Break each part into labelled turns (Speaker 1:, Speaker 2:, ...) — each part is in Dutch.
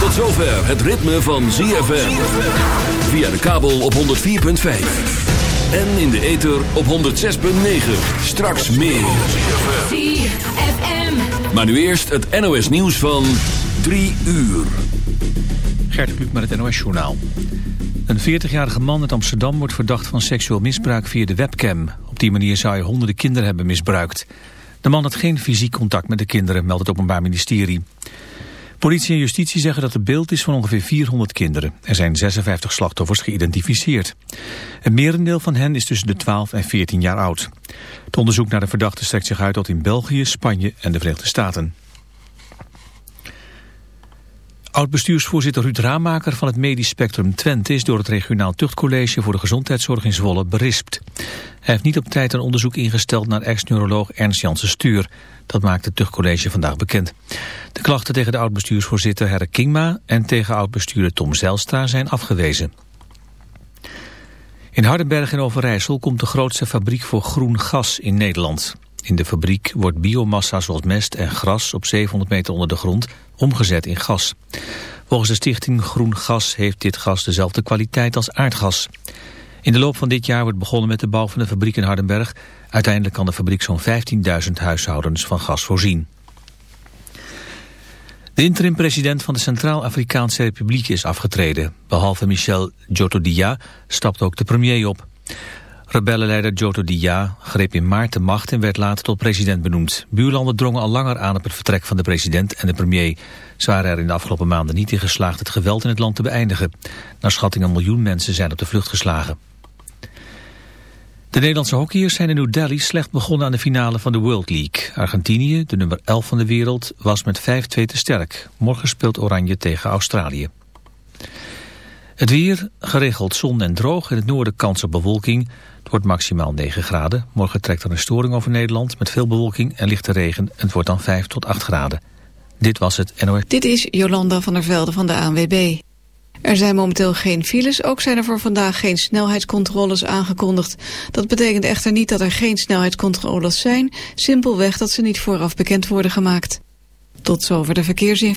Speaker 1: Tot zover het ritme van ZFM Via de kabel op 104.5 En in de ether op 106.9 Straks meer
Speaker 2: ZFM
Speaker 1: Maar nu eerst het NOS nieuws van 3 uur
Speaker 3: Gert Kluk met het NOS-journaal. Een 40-jarige man uit Amsterdam wordt verdacht van seksueel misbruik via de webcam. Op die manier zou hij honderden kinderen hebben misbruikt. De man had geen fysiek contact met de kinderen, meldt het Openbaar Ministerie. Politie en justitie zeggen dat het beeld is van ongeveer 400 kinderen. Er zijn 56 slachtoffers geïdentificeerd. Een merendeel van hen is tussen de 12 en 14 jaar oud. Het onderzoek naar de verdachte strekt zich uit tot in België, Spanje en de Verenigde Staten. Oud-bestuursvoorzitter Ruud Raamaker van het Medisch Spectrum Twente is door het regionaal tuchtcollege voor de gezondheidszorg in Zwolle berispt. Hij heeft niet op tijd een onderzoek ingesteld naar ex-neuroloog Ernst Janssen Stuur. Dat maakt het tuchtcollege vandaag bekend. De klachten tegen de oud-bestuursvoorzitter Herre Kingma en tegen oud-bestuurder Tom Zijlstra zijn afgewezen. In Hardenberg in Overijssel komt de grootste fabriek voor groen gas in Nederland. In de fabriek wordt biomassa zoals mest en gras op 700 meter onder de grond omgezet in gas. Volgens de stichting Groen Gas heeft dit gas dezelfde kwaliteit als aardgas. In de loop van dit jaar wordt begonnen met de bouw van de fabriek in Hardenberg. Uiteindelijk kan de fabriek zo'n 15.000 huishoudens van gas voorzien. De interim-president van de Centraal-Afrikaanse Republiek is afgetreden. Behalve Michel Djotodia stapt ook de premier op. Rebellenleider Joto Dia greep in maart de macht en werd later tot president benoemd. Buurlanden drongen al langer aan op het vertrek van de president en de premier. Ze waren er in de afgelopen maanden niet in geslaagd het geweld in het land te beëindigen. Naar schatting een miljoen mensen zijn op de vlucht geslagen. De Nederlandse hockeyers zijn in New Delhi slecht begonnen aan de finale van de World League. Argentinië, de nummer 11 van de wereld, was met 5-2 te sterk. Morgen speelt Oranje tegen Australië. Het weer, geregeld zon en droog. In het noorden kans op bewolking. Het wordt maximaal 9 graden. Morgen trekt er een storing over Nederland met veel bewolking en lichte regen. Het wordt dan 5 tot 8 graden. Dit was het.
Speaker 4: Dit is Jolanda van der Velde van de ANWB. Er zijn momenteel geen files, ook zijn er voor vandaag geen snelheidscontroles aangekondigd. Dat betekent echter niet dat er geen snelheidscontroles zijn, simpelweg dat ze niet vooraf bekend worden gemaakt. Tot zover de verkeersin.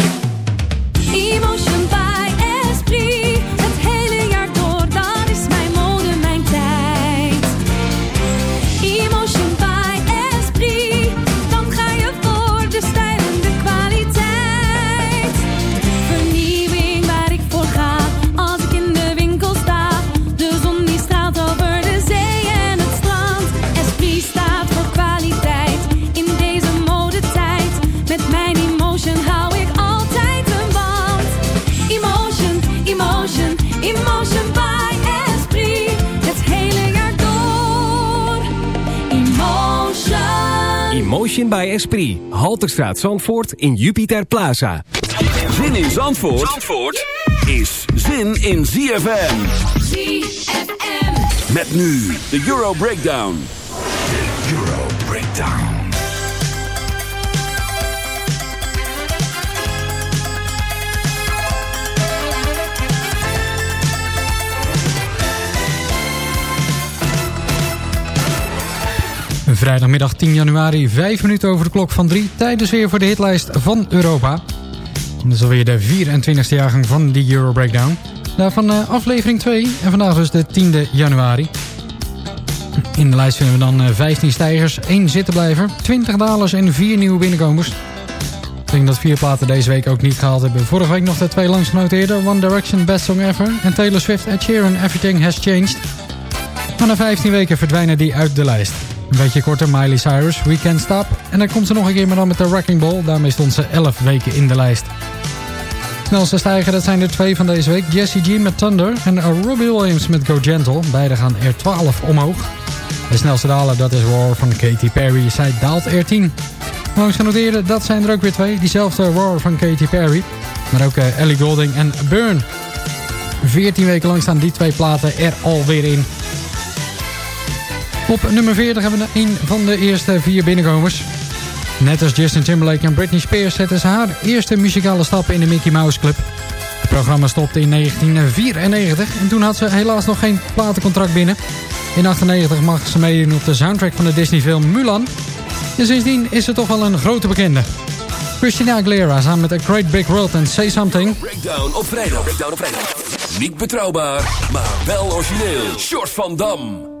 Speaker 5: Motion by Esprit. Halterstraat Zandvoort in Jupiter Plaza.
Speaker 1: Zin in Zandvoort, Zandvoort is zin in ZFM.
Speaker 6: ZFM.
Speaker 1: Met nu de Euro Breakdown.
Speaker 7: De Euro Breakdown.
Speaker 8: Vrijdagmiddag 10 januari, 5 minuten over de klok van 3. Tijd dus weer voor de hitlijst van Europa. Dat is alweer de 24e jaargang van die Euro Breakdown. Daarvan uh, aflevering 2 en vandaag dus de 10e januari. In de lijst vinden we dan uh, 15 stijgers, 1 zittenblijver, 20 dalers en 4 nieuwe binnenkomers. Ik denk dat vier platen deze week ook niet gehaald hebben. Vorige week nog de twee langs genoteerde. One Direction Best Song Ever en Taylor Swift Ed Sheeran Everything Has Changed. Maar na 15 weken verdwijnen die uit de lijst. Een beetje korter, Miley Cyrus, We Can't Stop. En dan komt ze nog een keer maar dan met de Wrecking Ball. Daarmee stond ze 11 weken in de lijst. Snelste stijger, dat zijn er twee van deze week. Jessie G met Thunder en Robbie Williams met Go Gentle. Beide gaan er 12 omhoog. De snelste daler, dat is Roar van Katy Perry. Zij daalt er 10. Langs genoteerde, dat zijn er ook weer twee. Diezelfde Roar van Katy Perry. Maar ook uh, Ellie Golding en Burn. 14 weken lang staan die twee platen er alweer in. Op nummer 40 hebben we een van de eerste vier binnenkomers. Net als Justin Timberlake en Britney Spears zetten ze haar eerste muzikale stappen in de Mickey Mouse Club. Het programma stopte in 1994 en toen had ze helaas nog geen platencontract binnen. In 1998 mag ze meedoen op de soundtrack van de Disney film Mulan. En sindsdien is ze toch wel een grote bekende. Christina Aguilera samen met A Great Big World en Say Something.
Speaker 1: Breakdown op vrijdag. Breakdown op vrijdag. Niet betrouwbaar, maar wel origineel. Short van Dam.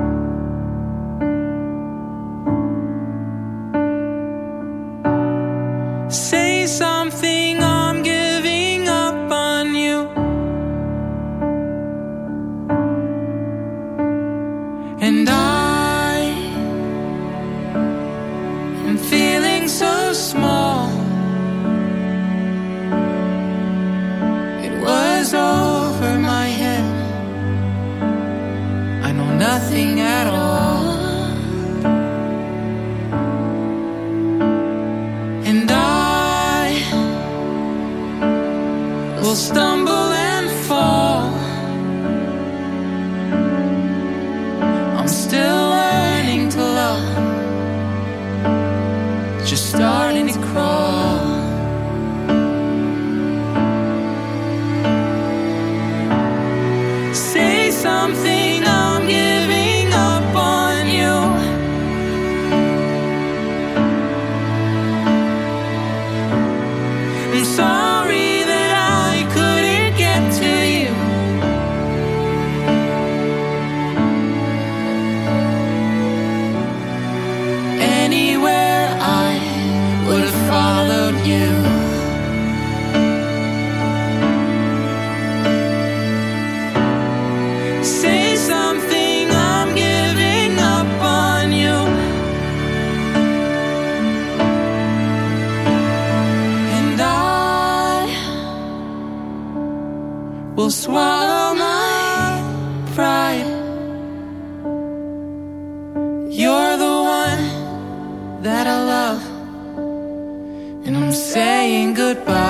Speaker 9: And I'm saying goodbye.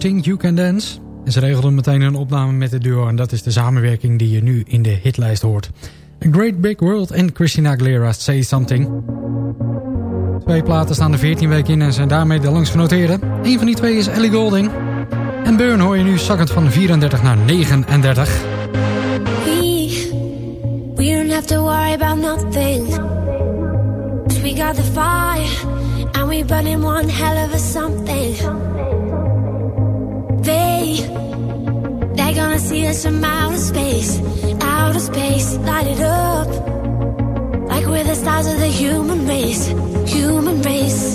Speaker 8: Think You Can Dance. En ze regelden meteen een opname met het duo. En dat is de samenwerking die je nu in de hitlijst hoort. A Great Big World en Christina Aguilera's Say Something. Twee platen staan er 14 weken in en zijn daarmee de langst genoteerde. Eén van die twee is Ellie Goulding. En Burn hoor je nu zakkend van 34 naar 39.
Speaker 10: We, don't have to worry about nothing. we got the fire, and we burning one hell of a something. They, they're gonna see us from outer space, outer space, light it up. Like we're the stars of the human race, human race.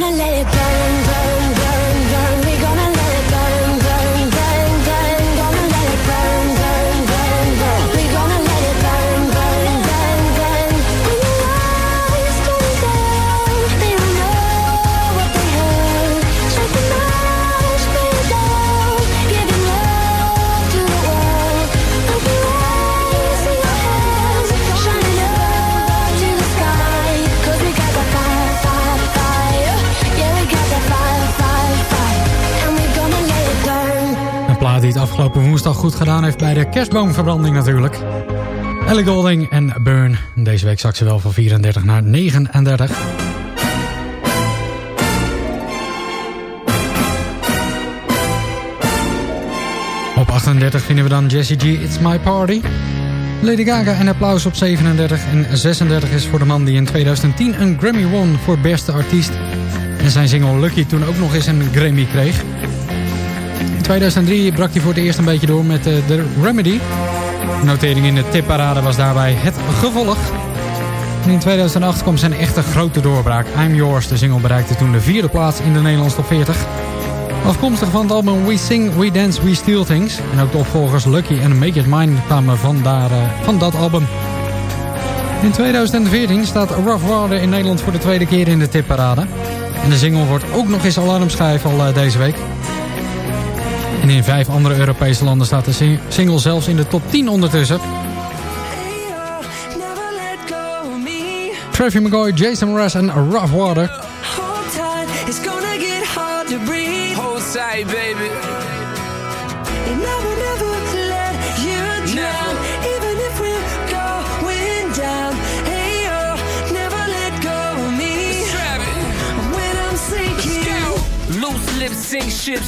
Speaker 10: And we're gonna let it burn, burn,
Speaker 8: afgelopen woensdag goed gedaan heeft bij de kerstboomverbranding natuurlijk. Ellie Golding en Burn. Deze week zak ze wel van 34 naar 39. Op 38 vinden we dan Jessie G, It's My Party. Lady Gaga en applaus op 37. En 36 is voor de man die in 2010 een Grammy won voor beste artiest. En zijn single Lucky toen ook nog eens een Grammy kreeg. In 2003 brak hij voor het eerst een beetje door met de The Remedy. De notering in de tipparade was daarbij het gevolg. In 2008 kwam zijn echte grote doorbraak. I'm Yours, de single bereikte toen de vierde plaats in de Nederlandse top 40. Afkomstig van het album We Sing, We Dance, We Steal Things. En ook de opvolgers Lucky en Make It Mine kwamen van, daar, eh, van dat album. In 2014 staat Rough Water in Nederland voor de tweede keer in de tipparade. En de single wordt ook nog eens alarmschijf al eh, deze week. En in vijf andere Europese landen staat de sing- single zelfs in de top 10 ondertussen. Travis McCoy, Jason Mraz en Rough Water.
Speaker 9: Hold tight, it's gonna get hard to breathe.
Speaker 11: Hold tight, baby.
Speaker 9: And I will never let you drown, even if we're going down. Hey, yo, never let go of me. When I'm sinking.
Speaker 11: Loose lips sink ships,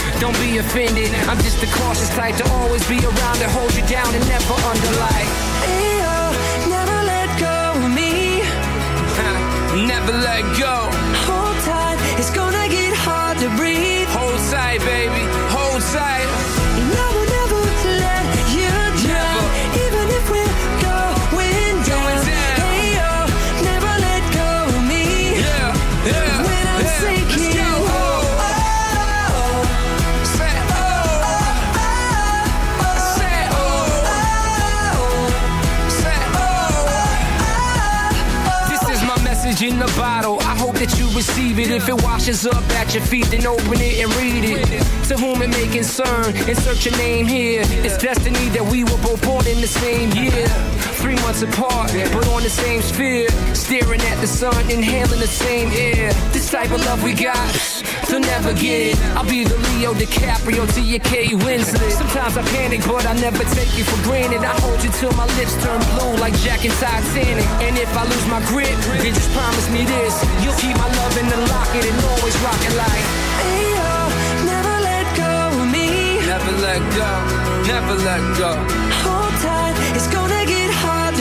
Speaker 11: Don't be offended, I'm just the cautious type to always be around to hold you down and never underlie.
Speaker 9: Hey, yo, never let go of me.
Speaker 11: Never let go. Message in the bottle. I hope that you receive it. If it washes up at your feet, then open it and read it. To whom it may concern, insert your name here. It's destiny that we were both born in the same year. Three months apart, but on the same sphere. Staring at the sun, inhaling the same air. This type of love we got, they'll never get it. I'll be the Leo DiCaprio to your Kate Winslet. Sometimes I panic, but I never take you for granted. I hold you till my lips turn blue like Jack and Titanic. And if I lose my grip, then just promise me this. You'll keep my love in the locket and always rock it like.
Speaker 9: Hey, yo, never let go of me.
Speaker 11: Never let go, never let go.
Speaker 9: Hold tight, it's gonna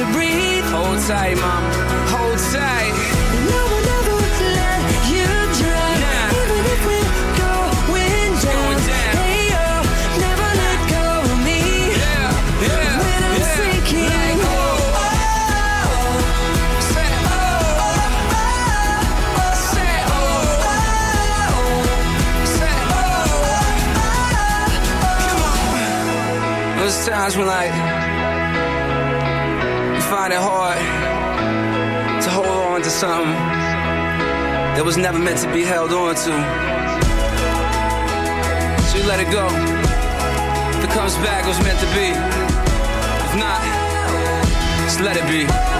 Speaker 9: to breathe.
Speaker 11: Hold tight, mom. hold tight.
Speaker 9: I will never let you drown, even if we're going down. Hey, never let go of me.
Speaker 11: yeah,
Speaker 9: when I'm
Speaker 11: yeah.
Speaker 9: sinking.
Speaker 11: Like, oh, oh, say, oh, oh, say, oh, oh, say, oh. Those times when like it hard to hold on to something that was never meant to be held on to. So you let it go. If it comes back, it was meant to be. If not, just let it be.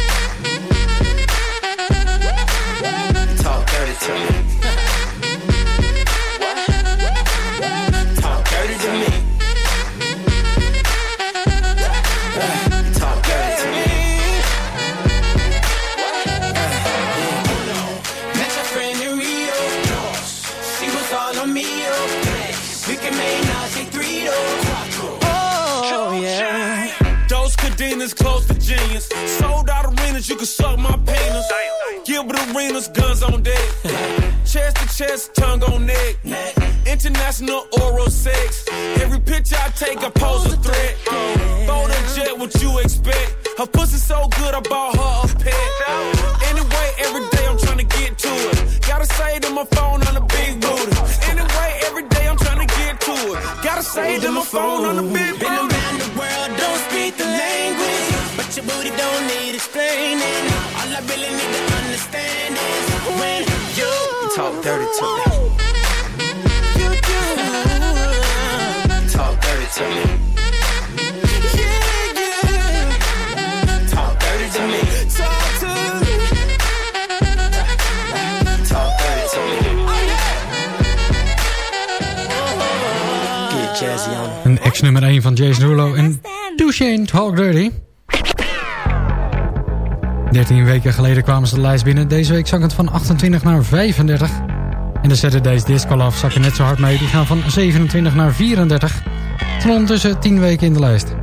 Speaker 8: Binnen. Deze week zak het van 28 naar 35. En de Saturdays Disco Love zakken net zo hard mee. Die gaan van 27 naar 34. Terwijl ondertussen 10 weken in de lijst.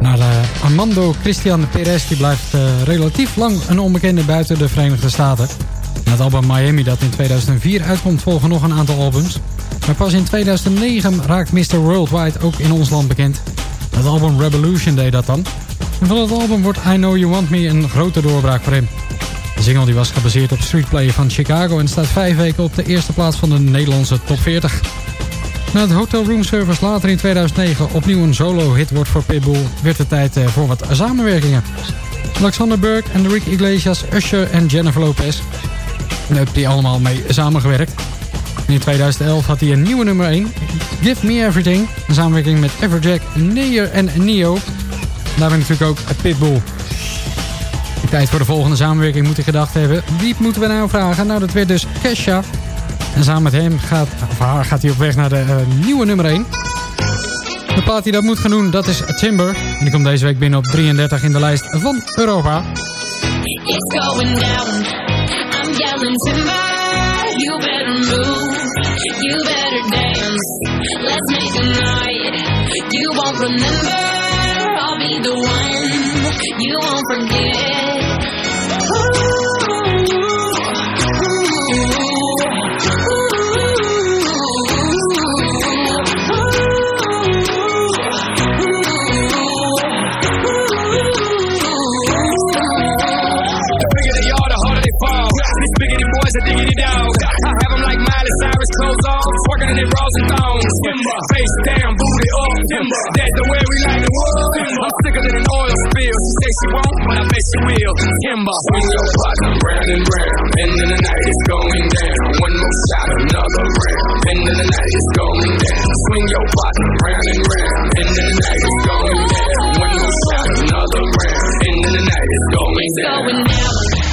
Speaker 8: Naar eh, Armando Christian Perez. Die blijft eh, relatief lang een onbekende buiten de Verenigde Staten. En het album Miami dat in 2004 uitkomt volgen nog een aantal albums. Maar pas in 2009 raakt Mr. Worldwide ook in ons land bekend. Het album Revolution deed dat dan. En van het album wordt I Know You Want Me een grote doorbraak voor hem. De single die was gebaseerd op Street Play van Chicago... en staat vijf weken op de eerste plaats van de Nederlandse top 40. Na het Hotel Room Service later in 2009 opnieuw een solo-hit wordt voor Pitbull... werd het tijd eh, voor wat samenwerkingen. Alexander Burke en Rick Iglesias, Usher en Jennifer Lopez. Daar hebben die allemaal mee samengewerkt. En in 2011 had hij een nieuwe nummer 1, Give Me Everything. Een samenwerking met Everjack, Neer en Neo. Daar ben natuurlijk ook Pitbull. Tijd voor de volgende samenwerking moet ik gedacht hebben. Wie moeten we nou vragen? Nou, dat werd dus Kesha. En samen met hem gaat, of haar gaat hij op weg naar de eh, nieuwe nummer 1. De plaat die dat moet gaan doen, dat is Timber. En die komt deze week binnen op 33 in de lijst van Europa.
Speaker 12: It's going down. I'm yelling timber. You better move. You better dance. Let's make a night. You won't remember. I'll be the one. You won't forget.
Speaker 13: Dog. I have them like Miley Cyrus, clothes off, working in their bras and thongs. Face down, booty up. That's the way we like the world. I'm sicker than an oil spill. She say she won't, but I bet she will. Timber, swing your partner round and round. End of the night is going down. One more shot, another round. End of the night is going down. Swing your partner round and round. End of the night is going down. One more shot, another round. End of the night is going
Speaker 12: It's going down.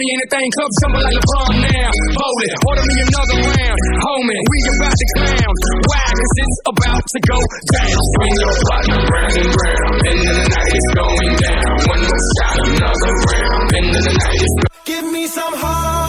Speaker 11: Money ain't a thing. Club jumble like LeBron now. Hold it, order me another round. Homie, we about to clown. Why? It's about to go down. Swing your partner round and round. End of the night is going down. One more shot, another round. End of the night is
Speaker 14: Give me some hard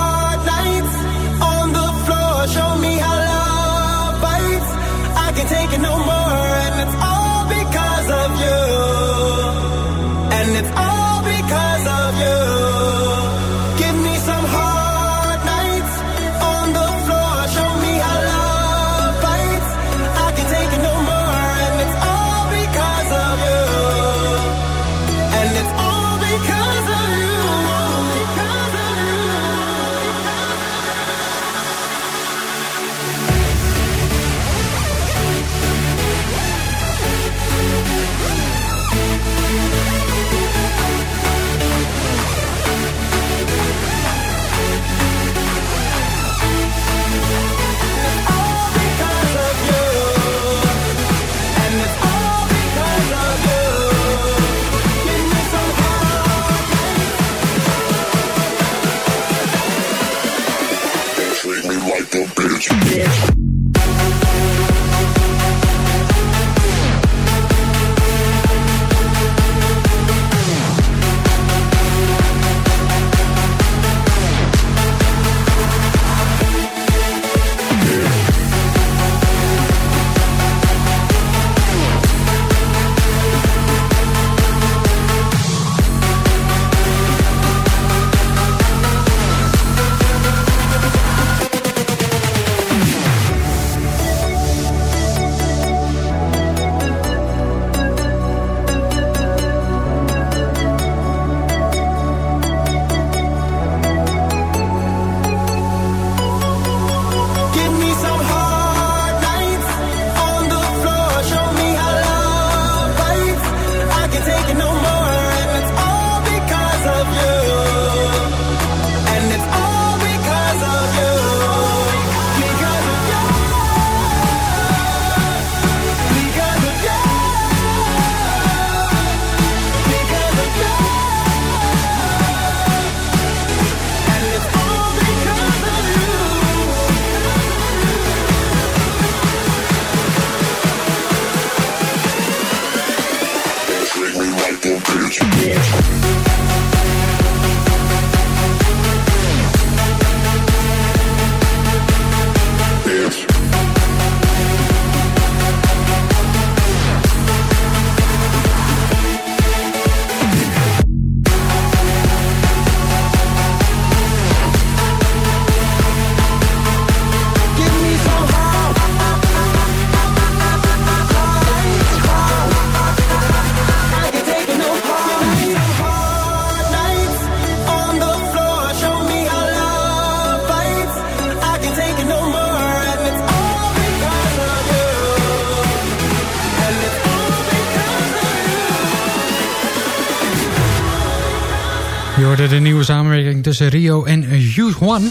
Speaker 8: tussen Rio en Youth One.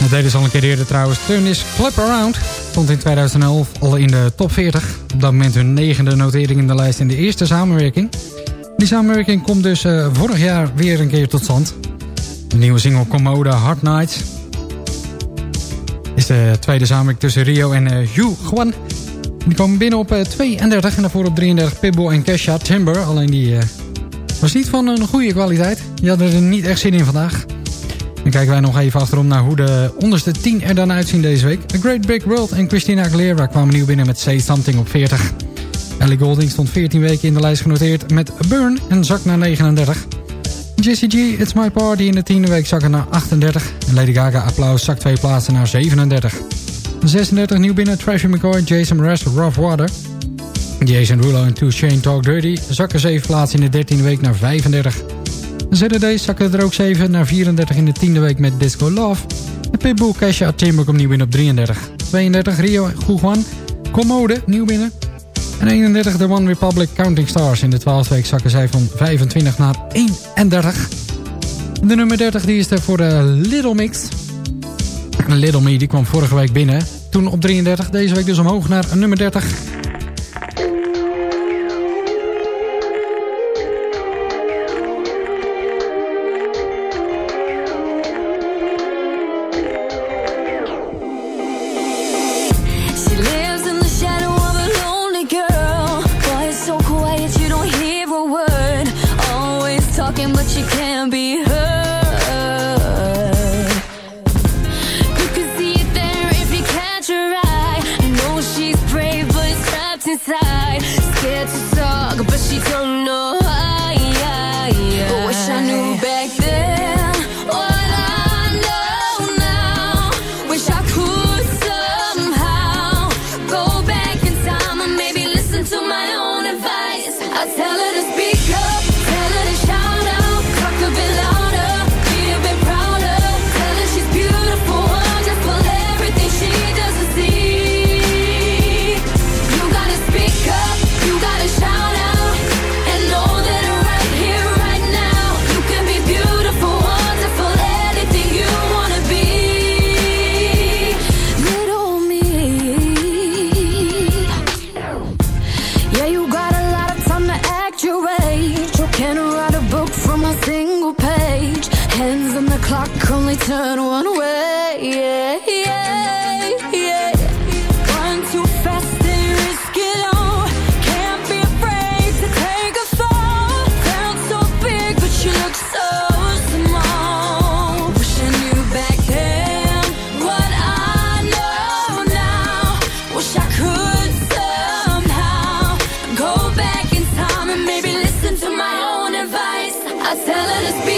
Speaker 8: Dat deden ze al een keer eerder trouwens. Turn is Clap Around. Stond in 2011 al in de top 40. Op dat moment hun negende notering in de lijst in de eerste samenwerking. Die samenwerking komt dus eh, vorig jaar weer een keer tot stand. De nieuwe single Commode Hard Nights. Is de tweede samenwerking tussen Rio en uh, Hugh Juan. Die komen binnen op eh, 32 en daarvoor op 33 Pitbull en Kesha Timber. Alleen die eh, was niet van een goede kwaliteit. Die hadden er niet echt zin in vandaag. Dan kijken wij nog even achterom naar hoe de onderste 10 er dan uitzien deze week. A Great Big World en Christina Aguilera kwamen nieuw binnen met Say Something op 40. Ellie Golding stond 14 weken in de lijst genoteerd met Burn en zak naar 39. Jessie G, It's My Party in de tiende week zakken naar 38. En Lady Gaga Applaus zakt twee plaatsen naar 37. 36 nieuw binnen Trashy McCoy, Jason Mraz, Rough Water. Jason Rulo en Two Shane Talk Dirty zakken 7 plaatsen in de 13e week naar 35. ZDD zakken er ook 7 naar 34 in de 10e week met Disco Love. En Pitbull Kesha Timber komt nieuw binnen op 33. 32 Rio Guguan, Commode nieuw binnen. En 31 The One Republic Counting Stars. In de 12e week zakken zij van 25 naar 31. De nummer 30 die is er voor de Little Mix. Little Me die kwam vorige week binnen. Toen op 33. Deze week dus omhoog naar nummer 30.
Speaker 6: Maybe listen to my own advice. I tell her to speak.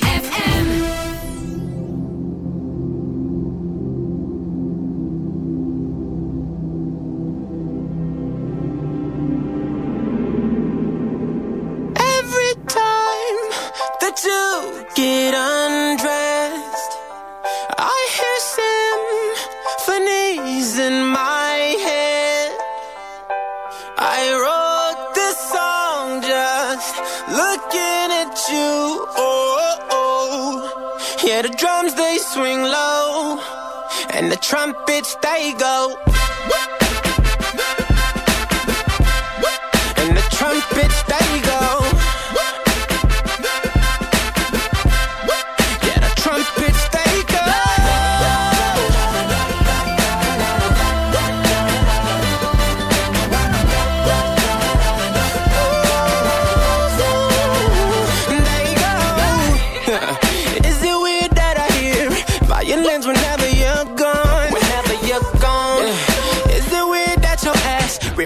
Speaker 14: trumpets they go.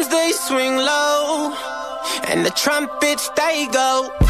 Speaker 14: drums they swing low, and the trumpets they go.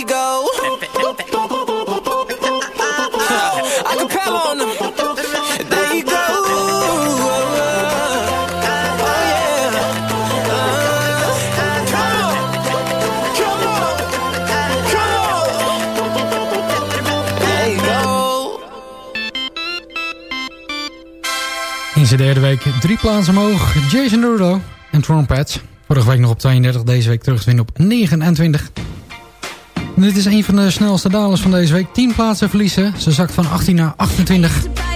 Speaker 14: go. I In
Speaker 8: zijn derde week drie plaatsen omhoog. Jason Derulo en Trumpets. Vorige week nog op 32, deze week terug te vinden op 29 dit is een van de snelste dalers van deze week. 10 plaatsen verliezen. Ze zakt van 18 naar 28.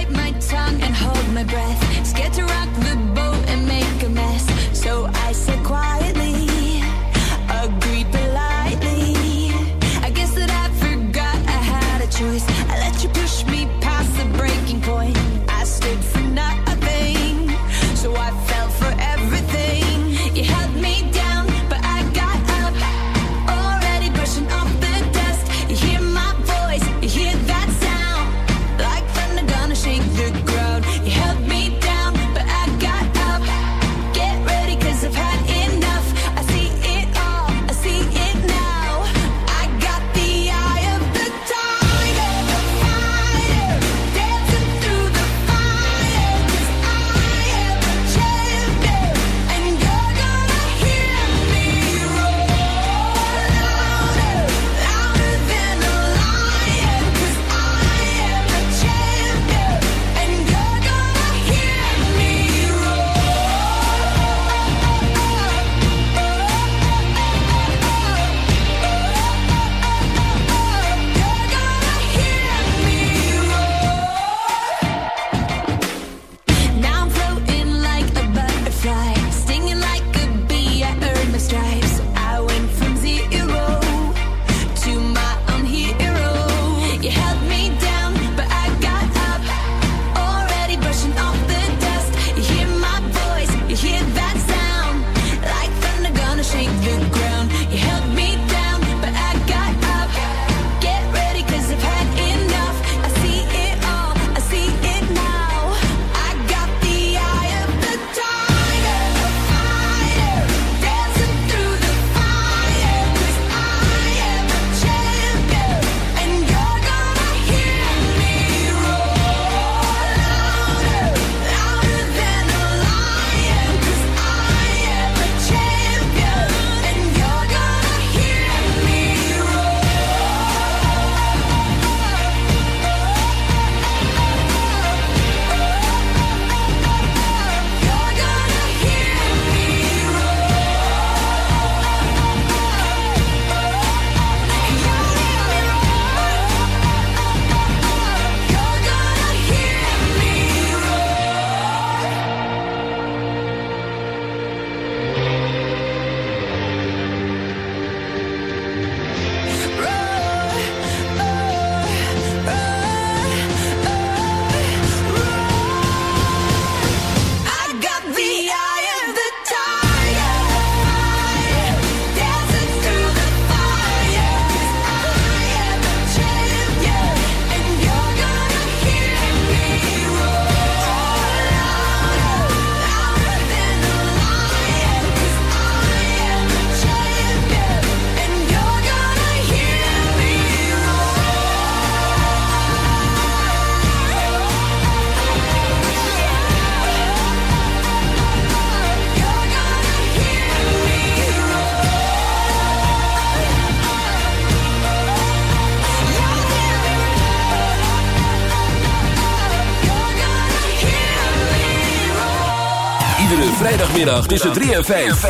Speaker 1: Zaterdagmiddag tussen 3 en 5.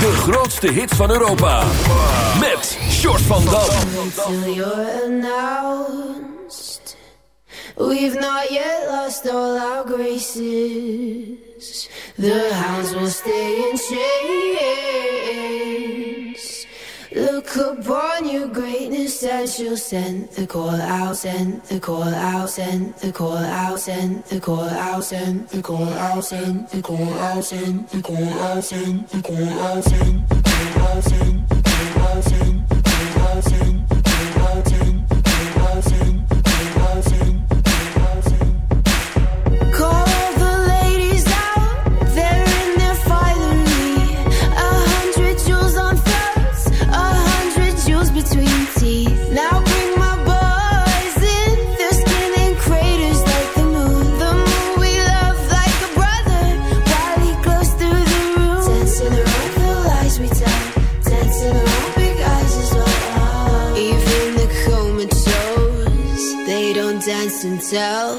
Speaker 1: De grootste hits van Europa. Met Short van Dam.
Speaker 10: We've not yet lost all our graces. The hounds will stay in chains. Look upon your greatness as you send the call out, send the call out, send the call out, send the call out, send the call out, send the call out, send the call out, send the call out, send the call out, send the call out, send the call out, send so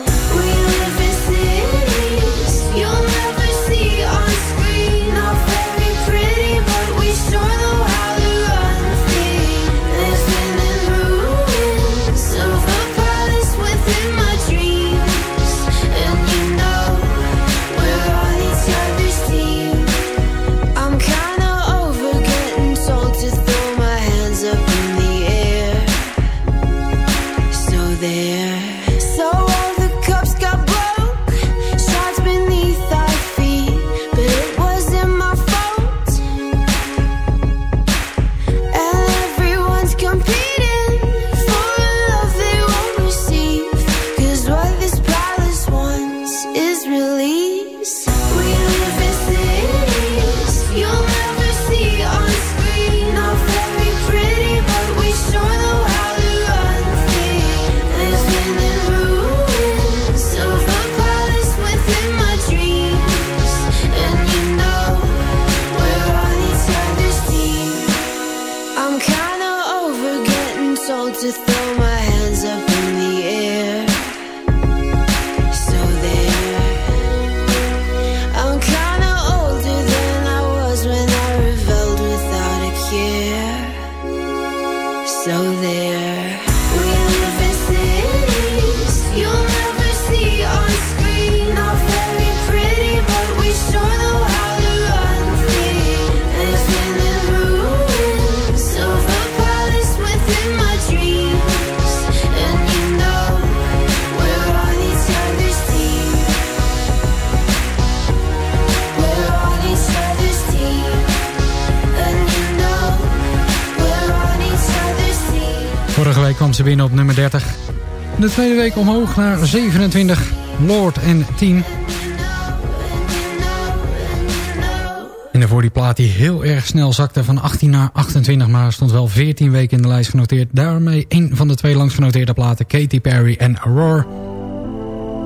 Speaker 6: nummer 30. De tweede week omhoog naar 27, Lord en 10. En daarvoor die plaat die heel erg snel zakte van 18 naar 28... maar stond wel 14 weken in de lijst genoteerd. Daarmee een van de twee langs genoteerde platen... Katy Perry en Roar.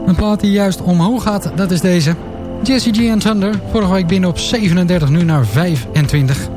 Speaker 6: Een plaat die juist omhoog gaat, dat is deze. Jesse G Thunder, vorige week binnen op 37, nu naar 25.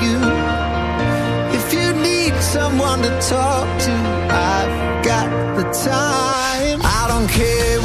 Speaker 15: you. If you
Speaker 16: need someone to talk to, I've got the time. I don't care.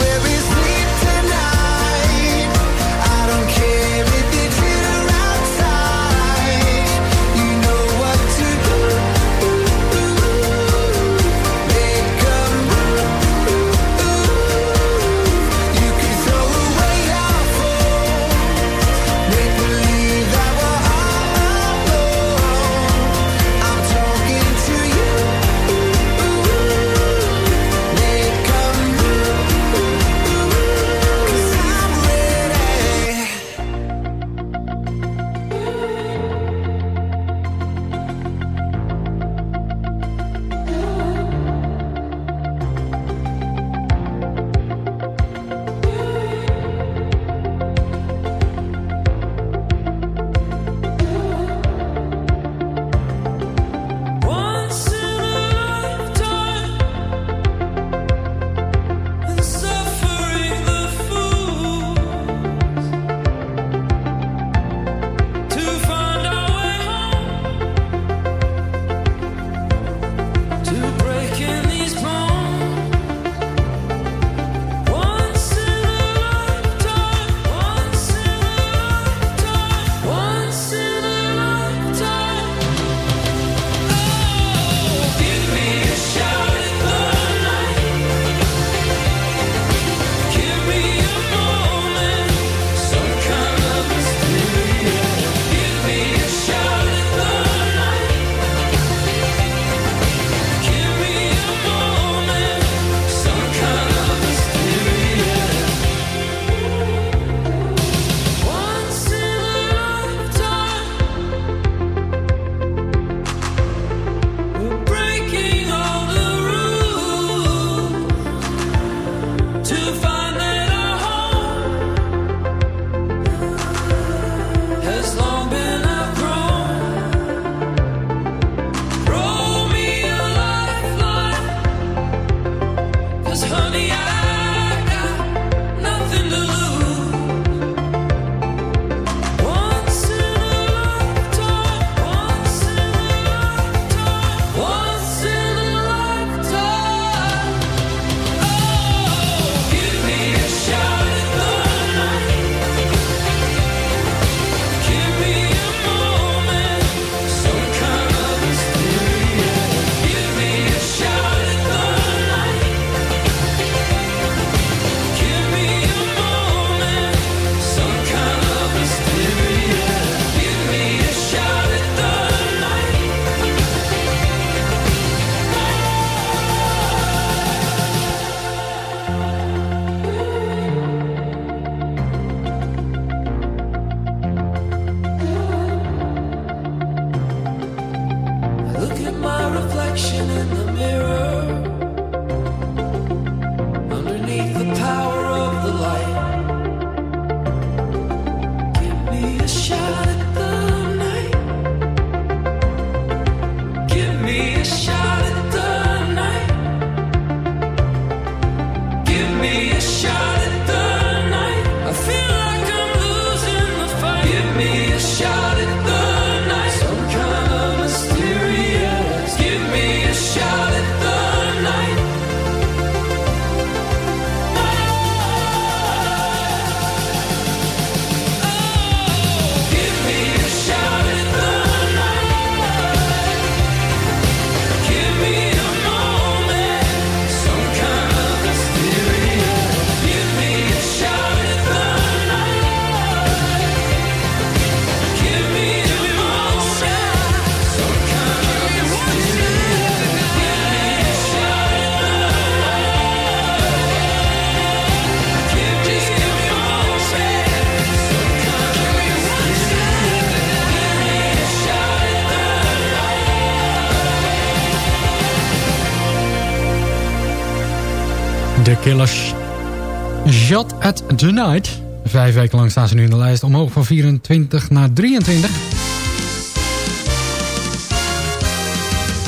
Speaker 9: At the Night.
Speaker 8: Vijf weken lang staan ze nu in de lijst. Omhoog van 24 naar 23.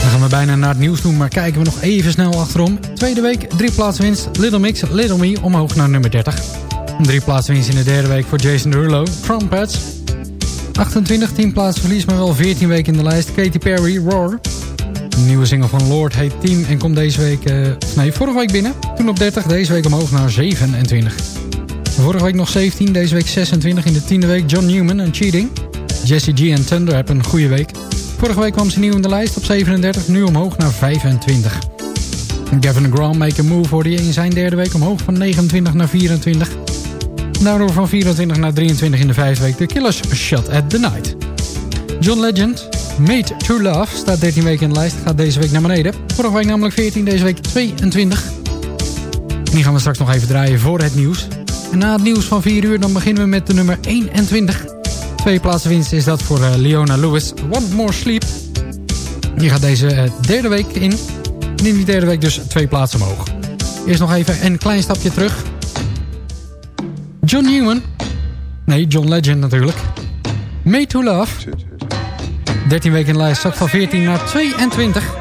Speaker 8: Dan gaan we bijna naar het nieuws toe, maar kijken we nog even snel achterom. Tweede week, drie plaatsen winst. Little Mix, Little Me, omhoog naar nummer 30. Drie plaatsen winst in de derde week voor Jason Derulo, Trumpets. 28, 10 plaatsen verlies, maar wel 14 weken in de lijst. Katy Perry, Roar. Nieuwe single van Lord heet Team en komt deze week, eh, nee, vorige week binnen. Toen op 30, deze week omhoog naar 27. Vorige week nog 17, deze week 26 in de tiende week. John Newman en Cheating. Jesse G en Thunder hebben een goede week. Vorige week kwam ze nieuw in de lijst op 37, nu omhoog naar 25. Gavin Graham Make a Move hoorde je in zijn derde week omhoog van 29 naar 24. Daardoor van 24 naar 23 in de vijfde week. The Killers Shot at the Night. John Legend, Made to Love, staat 13 weken in de lijst. Gaat deze week naar beneden. Vorige week namelijk 14, deze week 22. Die gaan we straks nog even draaien voor het nieuws. En na het nieuws van 4 uur dan beginnen we met de nummer 21. Twee plaatsen winst is dat voor eh, Leona Lewis. One More Sleep. Die gaat deze eh, derde week in. En in die derde week dus twee plaatsen omhoog. Eerst nog even een klein stapje terug. John Newman. Nee, John Legend natuurlijk. Made to Love. 13 weken in de lijst, zakt van 14 naar 22.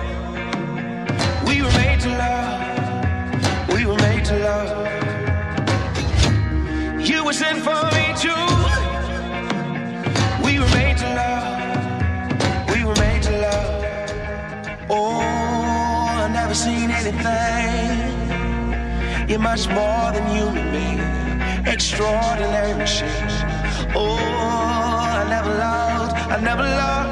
Speaker 9: Anything. You're much more than human being. Extraordinary machine. Oh, I never loved. I never loved.